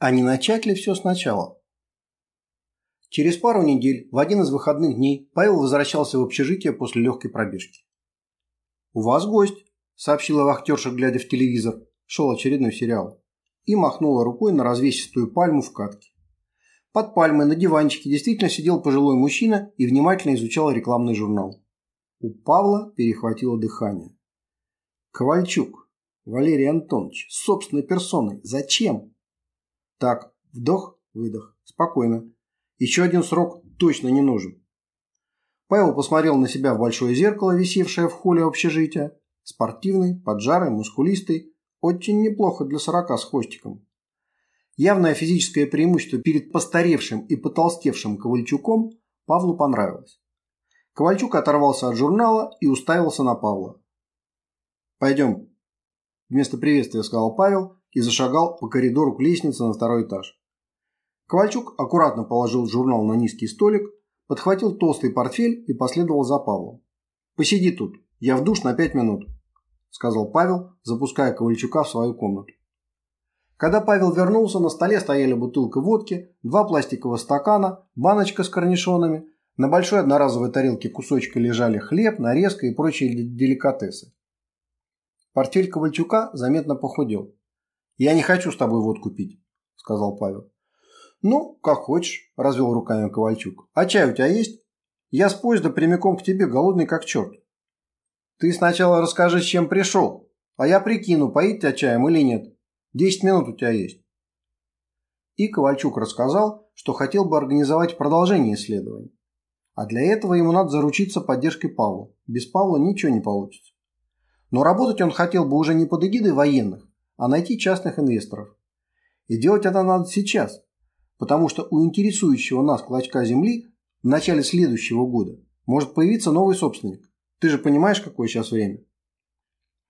А не начать ли все сначала? Через пару недель, в один из выходных дней, Павел возвращался в общежитие после легкой пробежки. «У вас гость», – сообщила вахтерша, глядя в телевизор. Шел очередной сериал. И махнула рукой на развесистую пальму в катке. Под пальмой на диванчике действительно сидел пожилой мужчина и внимательно изучал рекламный журнал. У Павла перехватило дыхание. Ковальчук, Валерий Антонович, собственной персоной. Зачем? Так, вдох, выдох. Спокойно. Еще один срок точно не нужен. Павел посмотрел на себя в большое зеркало, висевшее в холле общежития. Спортивный, поджарый, мускулистый. Очень неплохо для сорока с хвостиком. Явное физическое преимущество перед постаревшим и потолстевшим Ковальчуком Павлу понравилось. Ковальчук оторвался от журнала и уставился на Павла. «Пойдем», – вместо приветствия сказал Павел и зашагал по коридору к лестнице на второй этаж. Ковальчук аккуратно положил журнал на низкий столик, подхватил толстый портфель и последовал за Павлом. «Посиди тут, я в душ на пять минут», – сказал Павел, запуская Ковальчука в свою комнату. Когда Павел вернулся, на столе стояли бутылка водки, два пластиковых стакана, баночка с корнишонами, на большой одноразовой тарелке кусочками лежали хлеб, нарезка и прочие деликатесы. Портфель Ковальчука заметно похудел. «Я не хочу с тобой водку пить», – сказал Павел. «Ну, как хочешь», – развел руками Ковальчук. «А чай у тебя есть? Я с поезда прямиком к тебе, голодный как черт». «Ты сначала расскажи, с чем пришел, а я прикину, поить тебя чаем или нет». Десять минут у тебя есть. И Ковальчук рассказал, что хотел бы организовать продолжение исследований. А для этого ему надо заручиться поддержкой Павла. Без Павла ничего не получится. Но работать он хотел бы уже не под эгидой военных, а найти частных инвесторов. И делать это надо сейчас, потому что у интересующего нас клочка земли в начале следующего года может появиться новый собственник. Ты же понимаешь, какое сейчас время?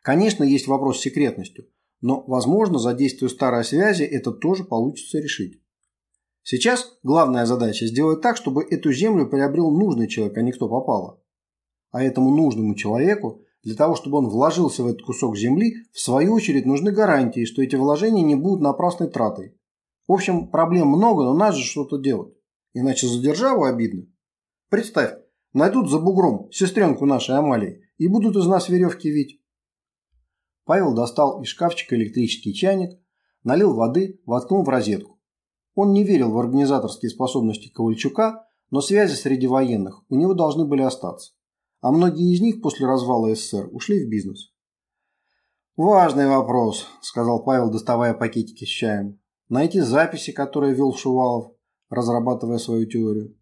Конечно, есть вопрос с секретностью – но, возможно, задействуя старой связи, это тоже получится решить. Сейчас главная задача сделать так, чтобы эту землю приобрел нужный человек, а не кто попало. А этому нужному человеку, для того, чтобы он вложился в этот кусок земли, в свою очередь нужны гарантии, что эти вложения не будут напрасной тратой. В общем, проблем много, но надо же что-то делать. Иначе за державу обидно. Представь, найдут за бугром сестренку нашей Амалии и будут из нас веревки вить. Павел достал из шкафчика электрический чайник, налил воды, воткнул в розетку. Он не верил в организаторские способности Ковальчука, но связи среди военных у него должны были остаться. А многие из них после развала СССР ушли в бизнес. «Важный вопрос», – сказал Павел, доставая пакетики с чаем. «Найти записи, которые вел Шувалов, разрабатывая свою теорию».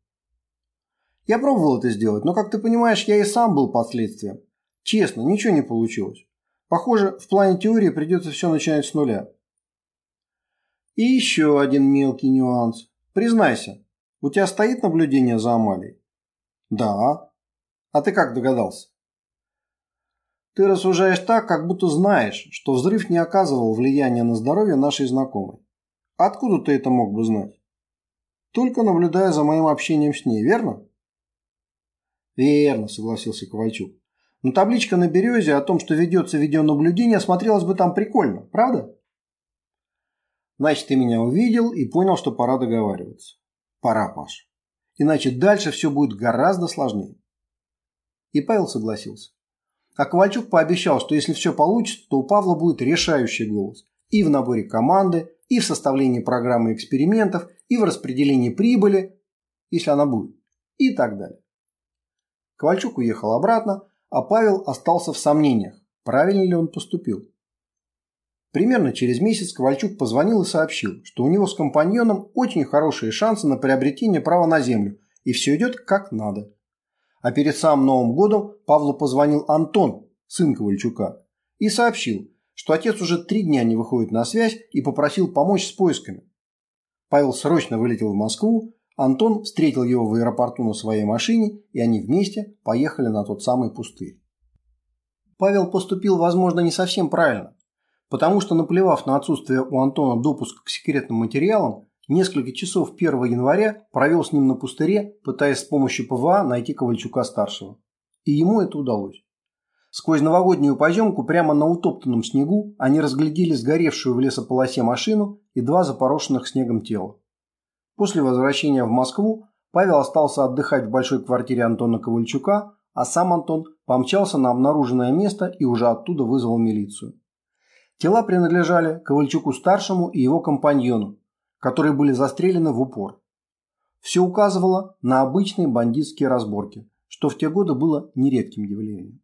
«Я пробовал это сделать, но, как ты понимаешь, я и сам был под следствием. Честно, ничего не получилось. Похоже, в плане теории придется все начинать с нуля. И еще один мелкий нюанс. Признайся, у тебя стоит наблюдение за Амалией? Да. А ты как догадался? Ты рассуждаешь так, как будто знаешь, что взрыв не оказывал влияния на здоровье нашей знакомой. Откуда ты это мог бы знать? Только наблюдая за моим общением с ней, верно? Верно, согласился Ковальчук. Но табличка на березе о том, что ведется видеонаблюдение, смотрелась бы там прикольно, правда? Значит, ты меня увидел и понял, что пора договариваться. Пора, Паш. Иначе дальше все будет гораздо сложнее. И Павел согласился. А Ковальчук пообещал, что если все получится, то у Павла будет решающий голос. И в наборе команды, и в составлении программы экспериментов, и в распределении прибыли, если она будет, и так далее. Ковальчук уехал обратно, а Павел остался в сомнениях, правильно ли он поступил. Примерно через месяц Ковальчук позвонил и сообщил, что у него с компаньоном очень хорошие шансы на приобретение права на землю, и все идет как надо. А перед самым Новым годом Павлу позвонил Антон, сын Ковальчука, и сообщил, что отец уже три дня не выходит на связь и попросил помочь с поисками. Павел срочно вылетел в Москву, Антон встретил его в аэропорту на своей машине, и они вместе поехали на тот самый пустырь. Павел поступил, возможно, не совсем правильно, потому что, наплевав на отсутствие у Антона допуска к секретным материалам, несколько часов 1 января провел с ним на пустыре, пытаясь с помощью ПВА найти Ковальчука-старшего. И ему это удалось. Сквозь новогоднюю поземку прямо на утоптанном снегу они разглядели сгоревшую в лесополосе машину и два запорошенных снегом тела. После возвращения в Москву Павел остался отдыхать в большой квартире Антона Ковальчука, а сам Антон помчался на обнаруженное место и уже оттуда вызвал милицию. Тела принадлежали Ковальчуку-старшему и его компаньону, которые были застрелены в упор. Все указывало на обычные бандитские разборки, что в те годы было нередким явлением.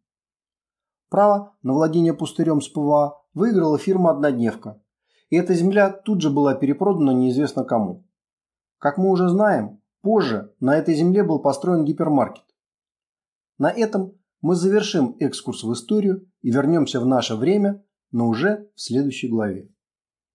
Право на владение пустырем с ПВА выиграла фирма «Однодневка», и эта земля тут же была перепродана неизвестно кому. Как мы уже знаем, позже на этой земле был построен гипермаркет. На этом мы завершим экскурс в историю и вернемся в наше время, но уже в следующей главе.